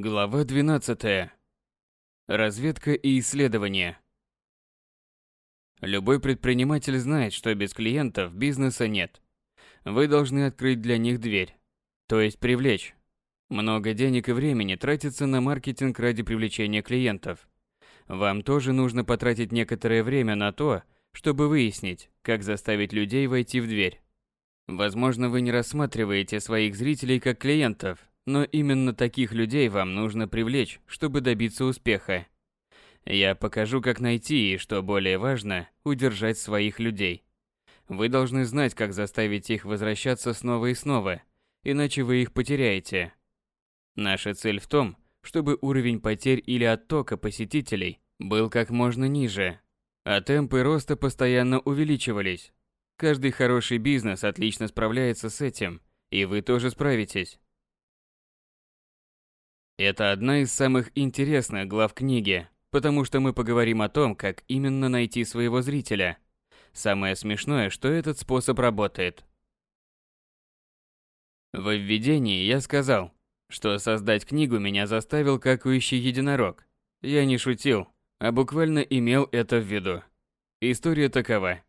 Глава 12. Разведка и исследование. Любой предприниматель знает, что без клиентов бизнеса нет. Вы должны открыть для них дверь, то есть привлечь. Много денег и времени тратится на маркетинг ради привлечения клиентов. Вам тоже нужно потратить некоторое время на то, чтобы выяснить, как заставить людей войти в дверь. Возможно, вы не рассматриваете своих зрителей как клиентов, но именно таких людей вам нужно привлечь, чтобы добиться успеха. Я покажу, как найти и, что более важно, удержать своих людей. Вы должны знать, как заставить их возвращаться снова и снова, иначе вы их потеряете. Наша цель в том, чтобы уровень потерь или оттока посетителей был как можно ниже, а темпы роста постоянно увеличивались. Каждый хороший бизнес отлично справляется с этим, и вы тоже справитесь. Это одна из самых интересных глав книги, потому что мы поговорим о том, как именно найти своего зрителя. Самое смешное, что этот способ работает. В введении я сказал, что создать книгу меня заставил какающий единорог. Я не шутил, а буквально имел это в виду. История такова.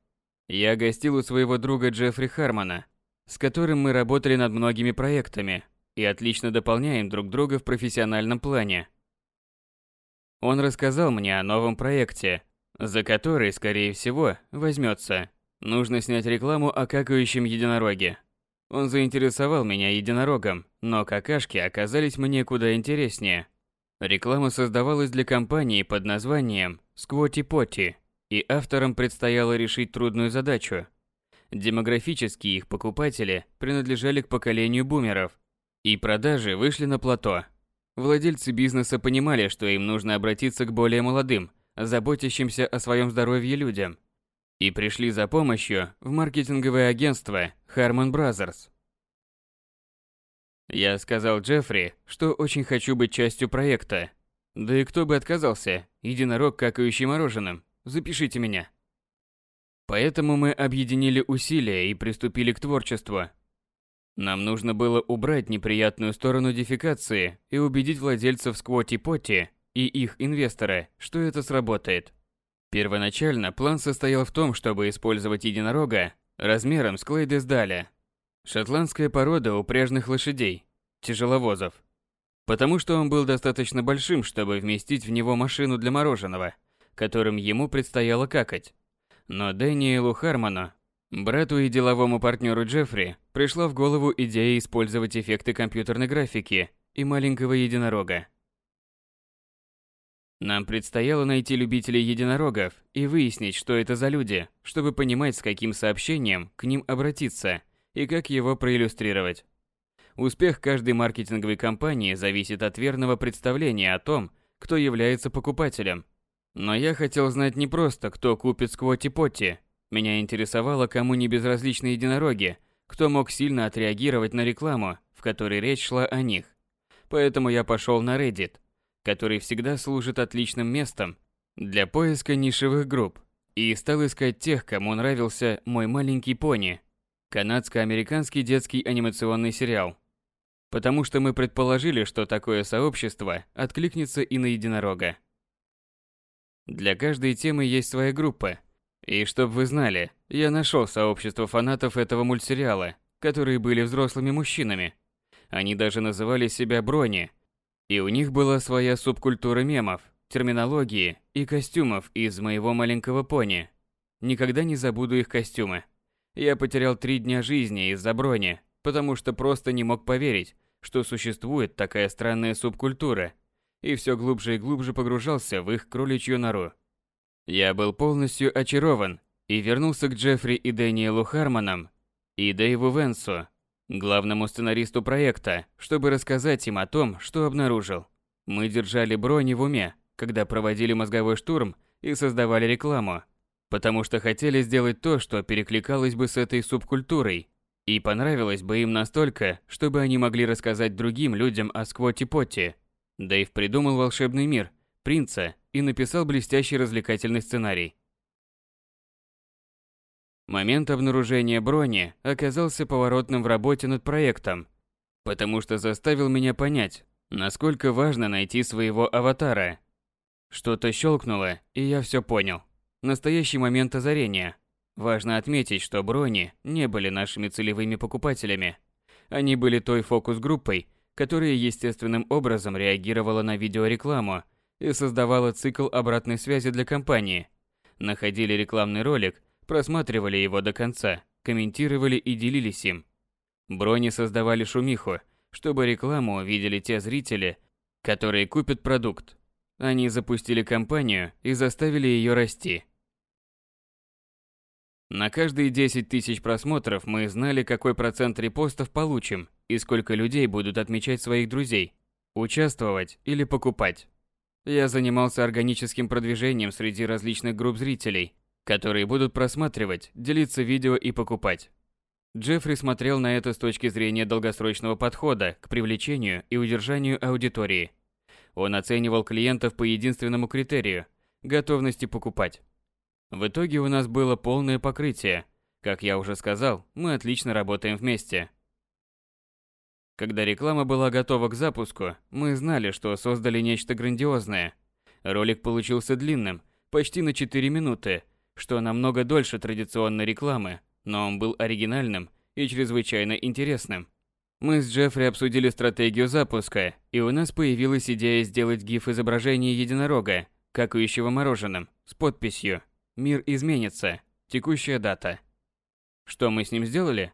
Я гостил у своего друга Джеффри Хармона, с которым мы работали над многими проектами, и отлично дополняем друг друга в профессиональном плане. Он рассказал мне о новом проекте, за который, скорее всего, возьмется. Нужно снять рекламу о какающем единороге. Он заинтересовал меня единорогом, но какашки оказались мне куда интереснее. Реклама создавалась для компании под названием Squatty Potty, и авторам предстояло решить трудную задачу. Демографически их покупатели принадлежали к поколению бумеров, и продажи вышли на плато. Владельцы бизнеса понимали, что им нужно обратиться к более молодым, заботящимся о своем здоровье людям. И пришли за помощью в маркетинговое агентство Harman Brothers. Я сказал Джеффри, что очень хочу быть частью проекта. Да и кто бы отказался, единорог, какающий мороженым. Запишите меня. Поэтому мы объединили усилия и приступили к творчеству. Нам нужно было убрать неприятную сторону дефекации и убедить владельцев Сквоти Потти и их инвестора, что это сработает. Первоначально план состоял в том, чтобы использовать единорога размером с Клейдесдаля, шотландская порода упряжных лошадей, тяжеловозов, потому что он был достаточно большим, чтобы вместить в него машину для мороженого, которым ему предстояло какать. Но Дэниелу Хармону Брату и деловому партнеру Джеффри пришла в голову идея использовать эффекты компьютерной графики и маленького единорога. Нам предстояло найти любителей единорогов и выяснить, что это за люди, чтобы понимать, с каким сообщением к ним обратиться и как его проиллюстрировать. Успех каждой маркетинговой кампании зависит от верного представления о том, кто является покупателем. Но я хотел знать не просто, кто купит сквоти-потти, меня интересовало, кому не безразличны единороги, кто мог сильно отреагировать на рекламу, в которой речь шла о них. Поэтому я пошел на Reddit, который всегда служит отличным местом для поиска нишевых групп, и стал искать тех, кому нравился «Мой маленький пони» – канадско-американский детский анимационный сериал. Потому что мы предположили, что такое сообщество откликнется и на единорога. Для каждой темы есть своя группа – и чтоб вы знали, я нашел сообщество фанатов этого мультсериала, которые были взрослыми мужчинами. Они даже называли себя Брони. И у них была своя субкультура мемов, терминологии и костюмов из моего маленького пони. Никогда не забуду их костюмы. Я потерял три дня жизни из-за Брони, потому что просто не мог поверить, что существует такая странная субкультура, и все глубже и глубже погружался в их кроличью нору. Я был полностью очарован и вернулся к Джеффри и Дэниелу Хармонам и Дэйву Венсу, главному сценаристу проекта, чтобы рассказать им о том, что обнаружил. Мы держали брони в уме, когда проводили мозговой штурм и создавали рекламу, потому что хотели сделать то, что перекликалось бы с этой субкультурой и понравилось бы им настолько, чтобы они могли рассказать другим людям о Сквоте Потти. Дэйв придумал волшебный мир, принца и написал блестящий развлекательный сценарий. Момент обнаружения брони оказался поворотным в работе над проектом, потому что заставил меня понять, Насколько важно найти своего аватара. Что-то щелкнуло, и я все понял. Настоящий момент озарения. Важно отметить, что брони не были нашими целевыми покупателями. Они были той фокус-группой, которая естественным образом реагировала на видеорекламу и создавала цикл обратной связи для компании. Находили рекламный ролик, просматривали его до конца, комментировали и делились им. Брони создавали шумиху, чтобы рекламу увидели те зрители, которые купят продукт. Они запустили кампанию и заставили ее расти. На каждые 10 тысяч просмотров мы знали, какой процент репостов получим и сколько людей будут отмечать своих друзей, участвовать или покупать. Я занимался органическим продвижением среди различных групп зрителей, которые будут просматривать, делиться видео и покупать. Джеффри смотрел на это с точки зрения долгосрочного подхода к привлечению и удержанию аудитории. Он оценивал клиентов по единственному критерию – готовности покупать. В итоге у нас было полное покрытие. Как я уже сказал, мы отлично работаем вместе. Когда реклама была готова к запуску, мы знали, что создали нечто грандиозное. Ролик получился длинным, почти на 4 минуты, что намного дольше традиционной рекламы, но он был оригинальным и чрезвычайно интересным. Мы с Джеффри обсудили стратегию запуска, и у нас появилась идея сделать гиф изображение единорога, какающего мороженым, с подписью Мир изменится. Текущая дата. Что мы с ним сделали?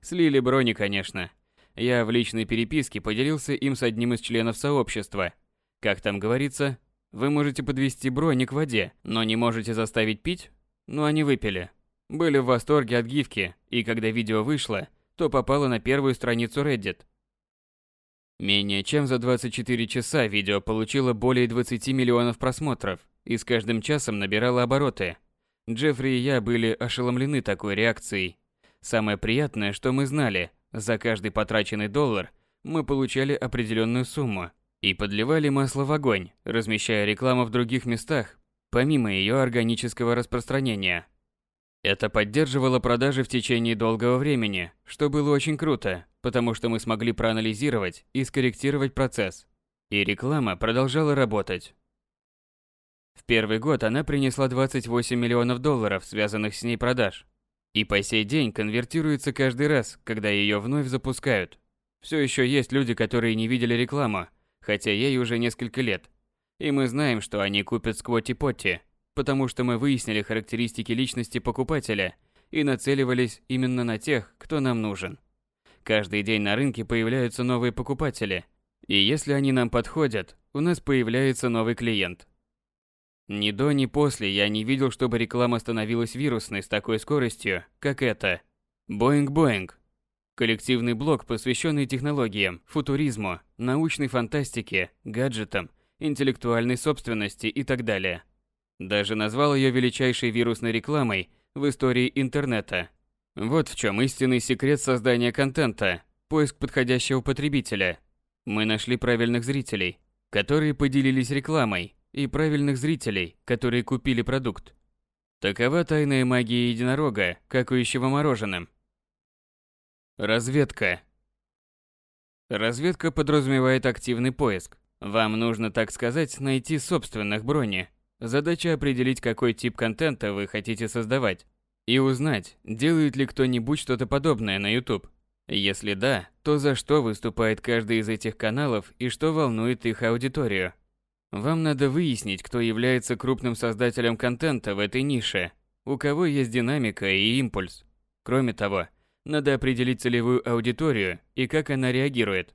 Слили брони, конечно. Я в личной переписке поделился им с одним из членов сообщества. Как там говорится, вы можете подвести брони к воде, но не можете заставить пить? Ну они выпили. Были в восторге от гифки, и когда видео вышло, то попало на первую страницу Reddit. Менее чем за 24 часа видео получило более 20 миллионов просмотров и с каждым часом набирало обороты. Джеффри и я были ошеломлены такой реакцией. Самое приятное, что мы знали, за каждый потраченный доллар мы получали определенную сумму и подливали масло в огонь, размещая рекламу в других местах, помимо ее органического распространения. Это поддерживало продажи в течение долгого времени, что было очень круто, потому что мы смогли проанализировать и скорректировать процесс. И реклама продолжала работать. В первый год она принесла 28 миллионов долларов, связанных с ней продаж. И по сей день конвертируется каждый раз, когда ее вновь запускают. Все еще есть люди, которые не видели рекламу, хотя ей уже несколько лет. И мы знаем, что они купят Сквотти Потти, потому что мы выяснили характеристики личности покупателя и нацеливались именно на тех, кто нам нужен. Каждый день на рынке появляются новые покупатели, и если они нам подходят, у нас появляется новый клиент – ни до, ни после я не видел, чтобы реклама становилась вирусной с такой скоростью, как эта. Боинг-боинг. Коллективный блог, посвященный технологиям, футуризму, научной фантастике, гаджетам, интеллектуальной собственности и так далее. Даже назвал ее величайшей вирусной рекламой в истории интернета. Вот в чем истинный секрет создания контента – поиск подходящего потребителя. Мы нашли правильных зрителей, которые поделились рекламой, и правильных зрителей, которые купили продукт. Такова тайная магия единорога, какающего мороженым. Разведка. Разведка подразумевает активный поиск. Вам нужно, так сказать, найти собственных брони. Задача определить, какой тип контента вы хотите создавать. И узнать, делает ли кто-нибудь что-то подобное на YouTube. Если да, то за что выступает каждый из этих каналов и что волнует их аудиторию. Вам надо выяснить, кто является крупным создателем контента в этой нише, у кого есть динамика и импульс. Кроме того, надо определить целевую аудиторию и как она реагирует.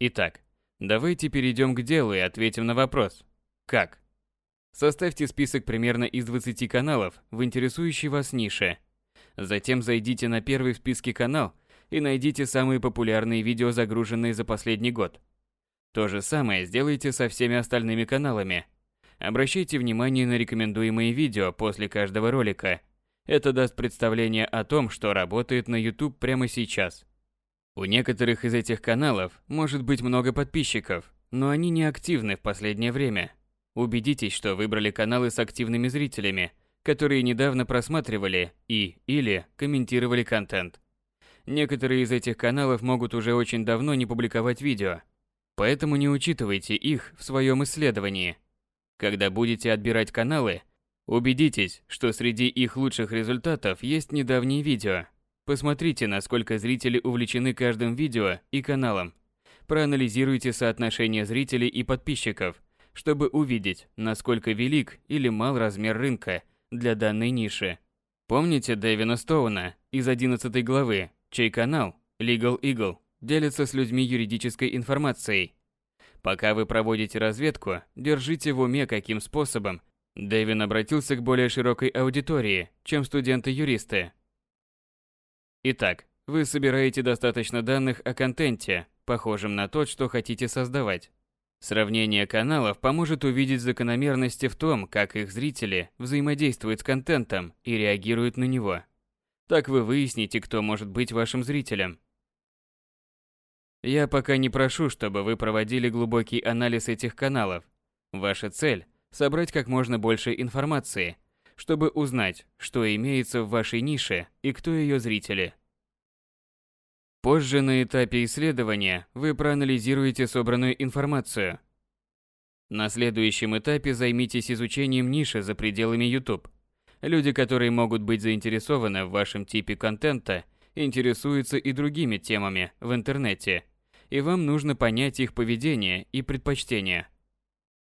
Итак, давайте перейдем к делу и ответим на вопрос. Как? Составьте список примерно из 20 каналов в интересующей вас нише. Затем зайдите на первый в списке канал и найдите самые популярные видео, загруженные за последний год. То же самое сделайте со всеми остальными каналами. Обращайте внимание на рекомендуемые видео после каждого ролика. Это даст представление о том, что работает на YouTube прямо сейчас. У некоторых из этих каналов может быть много подписчиков, но они не активны в последнее время. Убедитесь, что выбрали каналы с активными зрителями, которые недавно просматривали и или комментировали контент. Некоторые из этих каналов могут уже очень давно не публиковать видео – Поэтому не учитывайте их в своем исследовании. Когда будете отбирать каналы, убедитесь, что среди их лучших результатов есть недавние видео. Посмотрите, насколько зрители увлечены каждым видео и каналом. Проанализируйте соотношение зрителей и подписчиков, чтобы увидеть, насколько велик или мал размер рынка для данной ниши. Помните Дэвина Стоуна из 11 главы, чей канал Legal Eagle делится с людьми юридической информацией? Пока вы проводите разведку, держите в уме, каким способом Дэвин обратился к более широкой аудитории, чем студенты-юристы. Итак, вы собираете достаточно данных о контенте, похожем на тот, что хотите создавать. Сравнение каналов поможет увидеть закономерности в том, как их зрители взаимодействуют с контентом и реагируют на него. Так вы выясните, кто может быть вашим зрителем. Я пока не прошу, чтобы вы проводили глубокий анализ этих каналов. Ваша цель – собрать как можно больше информации, чтобы узнать, что имеется в вашей нише и кто ее зрители. Позже на этапе исследования вы проанализируете собранную информацию. На следующем этапе займитесь изучением ниши за пределами YouTube. Люди, которые могут быть заинтересованы в вашем типе контента, интересуются и другими темами в интернете, и вам нужно понять их поведение и предпочтения.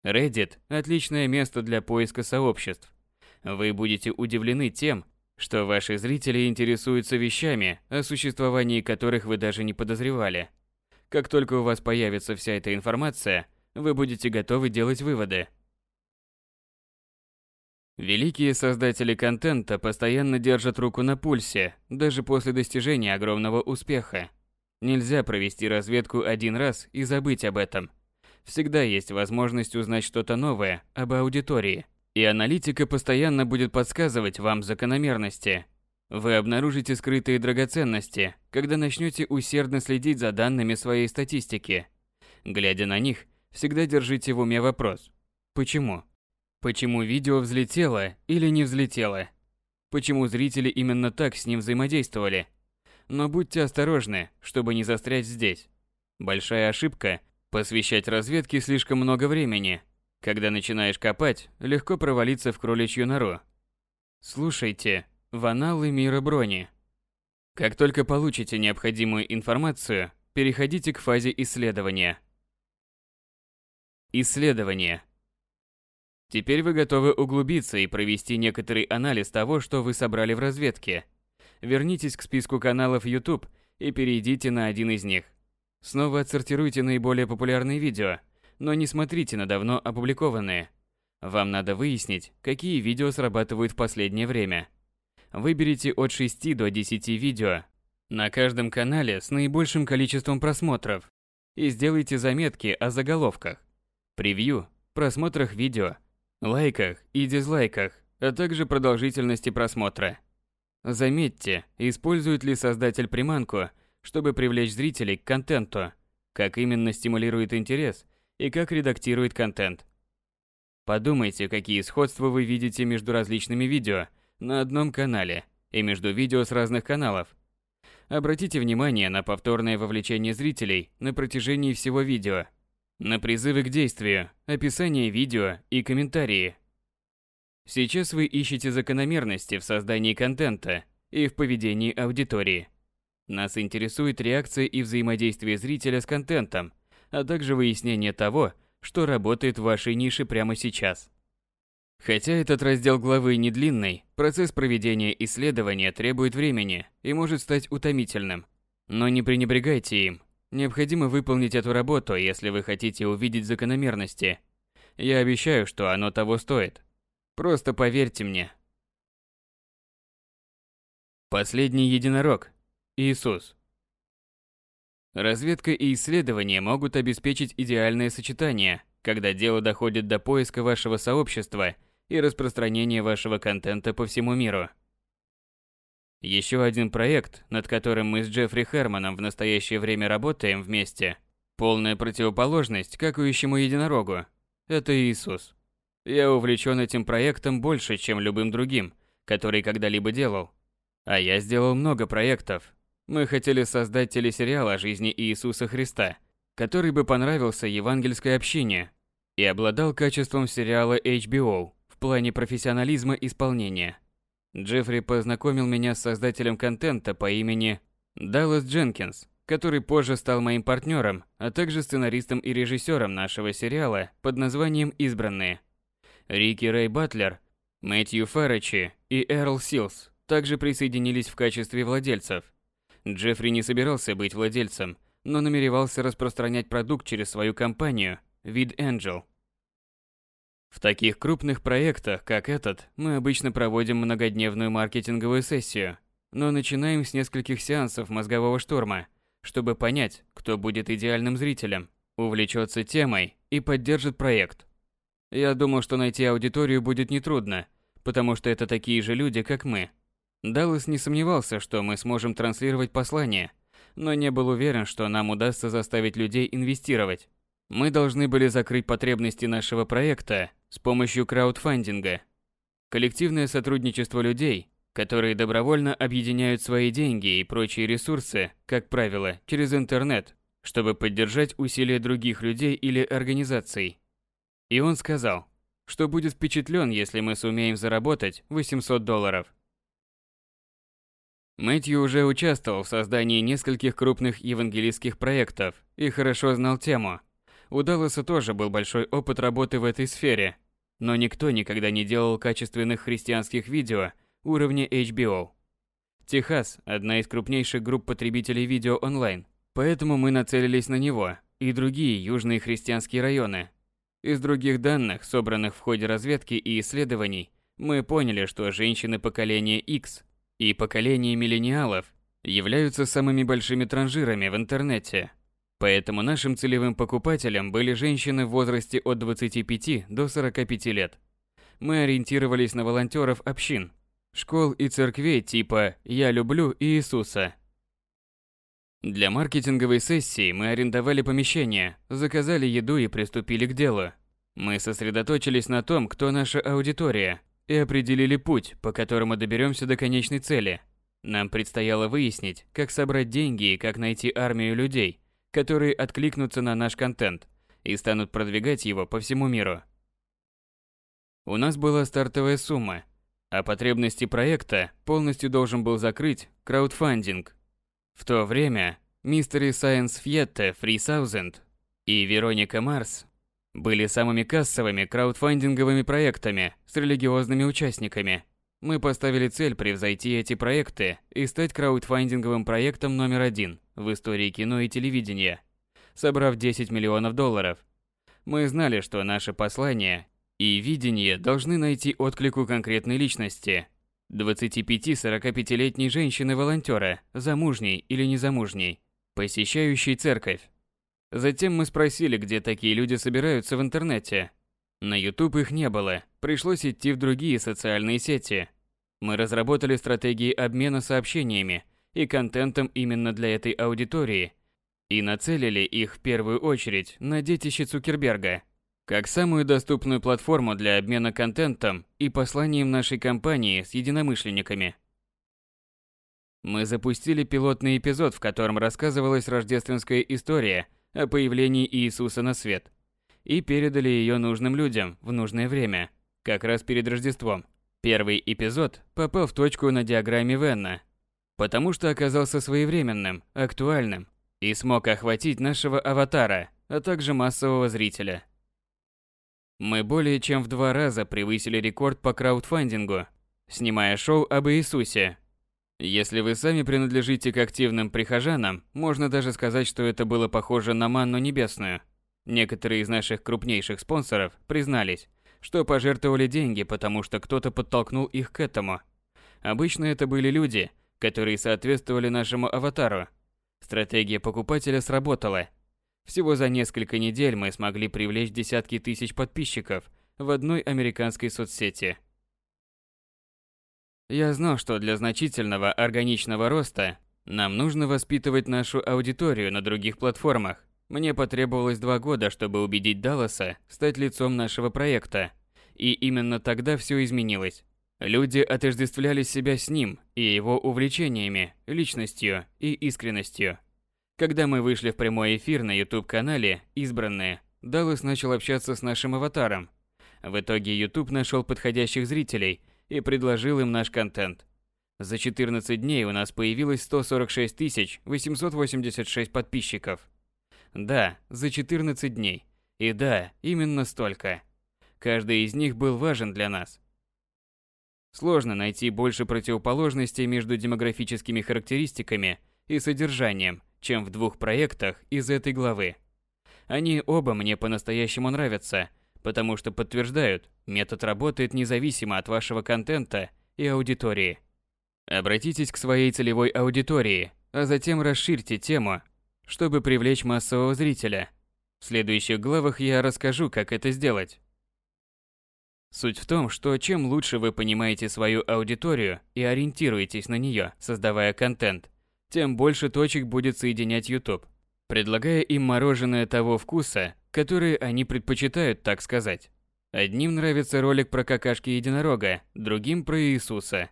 Reddit – отличное место для поиска сообществ. Вы будете удивлены тем, что ваши зрители интересуются вещами, о существовании которых вы даже не подозревали. Как только у вас появится вся эта информация, вы будете готовы делать выводы. Великие создатели контента постоянно держат руку на пульсе, даже после достижения огромного успеха. Нельзя провести разведку один раз и забыть об этом. Всегда есть возможность узнать что-то новое об аудитории – и аналитика постоянно будет подсказывать вам закономерности. Вы обнаружите скрытые драгоценности, когда начнете усердно следить за данными своей статистики. Глядя на них, всегда держите в уме вопрос. Почему? Почему видео взлетело или не взлетело? Почему зрители именно так с ним взаимодействовали? Но будьте осторожны, чтобы не застрять здесь. Большая ошибка – посвящать разведке слишком много времени, когда начинаешь копать, легко провалиться в кроличью нору. Слушайте, в аналы мира брони. Как только получите необходимую информацию, переходите к фазе исследования. Исследование. Теперь вы готовы углубиться и провести некоторый анализ того, что вы собрали в разведке. Вернитесь к списку каналов YouTube и перейдите на один из них. Снова отсортируйте наиболее популярные видео – но не смотрите на давно опубликованные. Вам надо выяснить, какие видео срабатывают в последнее время. Выберите от 6 до 10 видео на каждом канале с наибольшим количеством просмотров и сделайте заметки о заголовках, превью, просмотрах видео, лайках и дизлайках, а также продолжительности просмотра. Заметьте, использует ли создатель приманку, чтобы привлечь зрителей к контенту, как именно стимулирует интерес – и как редактирует контент. Подумайте, какие сходства вы видите между различными видео на одном канале и между видео с разных каналов. Обратите внимание на повторное вовлечение зрителей на протяжении всего видео, на призывы к действию, описание видео и комментарии. Сейчас вы ищете закономерности в создании контента и в поведении аудитории. Нас интересует реакция и взаимодействие зрителя с контентом, а также выяснение того, что работает в вашей нише прямо сейчас. Хотя этот раздел главы не длинный, процесс проведения исследования требует времени и может стать утомительным. Но не пренебрегайте им. Необходимо выполнить эту работу, если вы хотите увидеть закономерности. Я обещаю, что оно того стоит. Просто поверьте мне. Последний единорог. Иисус. Разведка и исследования могут обеспечить идеальное сочетание, когда дело доходит до поиска вашего сообщества и распространения вашего контента по всему миру. Еще один проект, над которым мы с Джеффри Херманом в настоящее время работаем вместе, полная противоположность какающему единорогу, это Иисус. Я увлечен этим проектом больше, чем любым другим, который когда-либо делал. А я сделал много проектов, мы хотели создать телесериал о жизни Иисуса Христа, который бы понравился евангельской общине и обладал качеством сериала HBO в плане профессионализма исполнения. Джеффри познакомил меня с создателем контента по имени Даллас Дженкинс, который позже стал моим партнером, а также сценаристом и режиссером нашего сериала под названием «Избранные». Рики Рэй Батлер, Мэтью Фарречи и Эрл Силс также присоединились в качестве владельцев. Джеффри не собирался быть владельцем, но намеревался распространять продукт через свою компанию Vid Angel. В таких крупных проектах, как этот, мы обычно проводим многодневную маркетинговую сессию, но начинаем с нескольких сеансов мозгового штурма, чтобы понять, кто будет идеальным зрителем, увлечется темой и поддержит проект. Я думал, что найти аудиторию будет нетрудно, потому что это такие же люди, как мы. Даллас не сомневался, что мы сможем транслировать послание, но не был уверен, что нам удастся заставить людей инвестировать. Мы должны были закрыть потребности нашего проекта с помощью краудфандинга. Коллективное сотрудничество людей, которые добровольно объединяют свои деньги и прочие ресурсы, как правило, через интернет, чтобы поддержать усилия других людей или организаций. И он сказал, что будет впечатлен, если мы сумеем заработать 800 долларов. Мэтью уже участвовал в создании нескольких крупных евангелистских проектов и хорошо знал тему. У Далласа тоже был большой опыт работы в этой сфере, но никто никогда не делал качественных христианских видео уровня HBO. Техас – одна из крупнейших групп потребителей видео онлайн, поэтому мы нацелились на него и другие южные христианские районы, из других данных, собранных в ходе разведки и исследований, мы поняли, что женщины поколения X и поколения миллениалов являются самыми большими транжирами в интернете. Поэтому нашим целевым покупателем были женщины в возрасте от 25 до 45 лет. Мы ориентировались на волонтеров общин, школ и церквей типа «Я люблю Иисуса», для маркетинговой сессии мы арендовали помещение, заказали еду и приступили к делу. Мы сосредоточились на том, кто наша аудитория, и определили путь, по которому доберемся до конечной цели. Нам предстояло выяснить, как собрать деньги и как найти армию людей, которые откликнутся на наш контент и станут продвигать его по всему миру. У нас была стартовая сумма, а потребности проекта полностью должен был закрыть краудфандинг, в то время Mystery Science Fiette 3000 и Вероника Марс были самыми кассовыми краудфандинговыми проектами с религиозными участниками. Мы поставили цель превзойти эти проекты и стать краудфандинговым проектом номер один в истории кино и телевидения, собрав 10 миллионов долларов. Мы знали, что наше послание и видение должны найти отклик у конкретной личности – 25-45-летней женщины-волонтера, замужней или незамужней, посещающей церковь. Затем мы спросили, где такие люди собираются в интернете. На YouTube их не было, пришлось идти в другие социальные сети. Мы разработали стратегии обмена сообщениями и контентом именно для этой аудитории и нацелили их в первую очередь на детище Цукерберга – как самую доступную платформу для обмена контентом и посланием нашей компании с единомышленниками. Мы запустили пилотный эпизод, в котором рассказывалась рождественская история о появлении Иисуса на свет, и передали ее нужным людям в нужное время, как раз перед Рождеством. Первый эпизод попал в точку на диаграмме Венна, потому что оказался своевременным, актуальным и смог охватить нашего аватара, а также массового зрителя. Мы более чем в два раза превысили рекорд по краудфандингу, снимая шоу об Иисусе. Если вы сами принадлежите к активным прихожанам, можно даже сказать, что это было похоже на манну небесную. Некоторые из наших крупнейших спонсоров признались, что пожертвовали деньги, потому что кто-то подтолкнул их к этому. Обычно это были люди, которые соответствовали нашему аватару. Стратегия покупателя сработала – всего за несколько недель мы смогли привлечь десятки тысяч подписчиков в одной американской соцсети. Я знал, что для значительного органичного роста нам нужно воспитывать нашу аудиторию на других платформах. Мне потребовалось два года, чтобы убедить Далласа стать лицом нашего проекта. И именно тогда все изменилось. Люди отождествляли себя с ним и его увлечениями, личностью и искренностью. Когда мы вышли в прямой эфир на YouTube-канале «Избранные», Даллас начал общаться с нашим аватаром. В итоге YouTube нашел подходящих зрителей и предложил им наш контент. За 14 дней у нас появилось 146 886 подписчиков. Да, за 14 дней. И да, именно столько. Каждый из них был важен для нас. Сложно найти больше противоположностей между демографическими характеристиками и содержанием, чем в двух проектах из этой главы. Они оба мне по-настоящему нравятся, потому что подтверждают, метод работает независимо от вашего контента и аудитории. Обратитесь к своей целевой аудитории, а затем расширьте тему, чтобы привлечь массового зрителя. В следующих главах я расскажу, как это сделать. Суть в том, что чем лучше вы понимаете свою аудиторию и ориентируетесь на нее, создавая контент, тем больше точек будет соединять YouTube, предлагая им мороженое того вкуса, который они предпочитают, так сказать. Одним нравится ролик про какашки единорога, другим про Иисуса.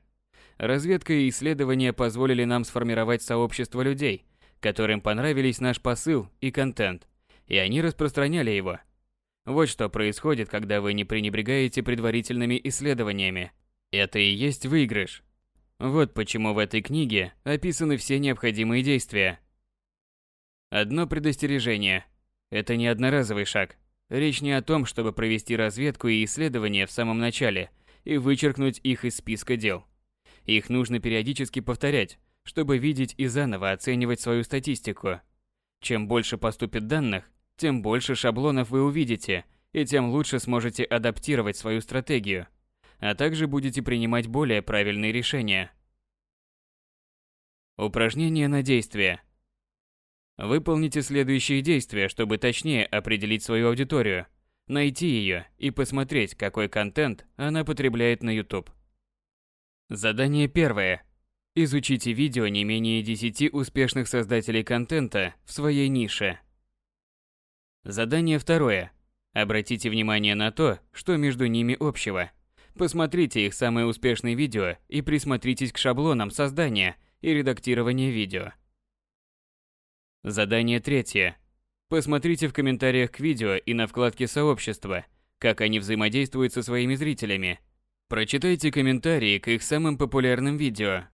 Разведка и исследования позволили нам сформировать сообщество людей, которым понравились наш посыл и контент, и они распространяли его. Вот что происходит, когда вы не пренебрегаете предварительными исследованиями. Это и есть выигрыш. Вот почему в этой книге описаны все необходимые действия. Одно предостережение. Это не одноразовый шаг. Речь не о том, чтобы провести разведку и исследования в самом начале и вычеркнуть их из списка дел. Их нужно периодически повторять, чтобы видеть и заново оценивать свою статистику. Чем больше поступит данных, тем больше шаблонов вы увидите, и тем лучше сможете адаптировать свою стратегию, а также будете принимать более правильные решения. Упражнение на действие. Выполните следующие действия, чтобы точнее определить свою аудиторию, найти ее и посмотреть, какой контент она потребляет на YouTube. Задание первое. Изучите видео не менее 10 успешных создателей контента в своей нише. Задание второе. Обратите внимание на то, что между ними общего. Посмотрите их самые успешные видео и присмотритесь к шаблонам создания и редактирования видео. Задание третье. Посмотрите в комментариях к видео и на вкладке сообщества, как они взаимодействуют со своими зрителями. Прочитайте комментарии к их самым популярным видео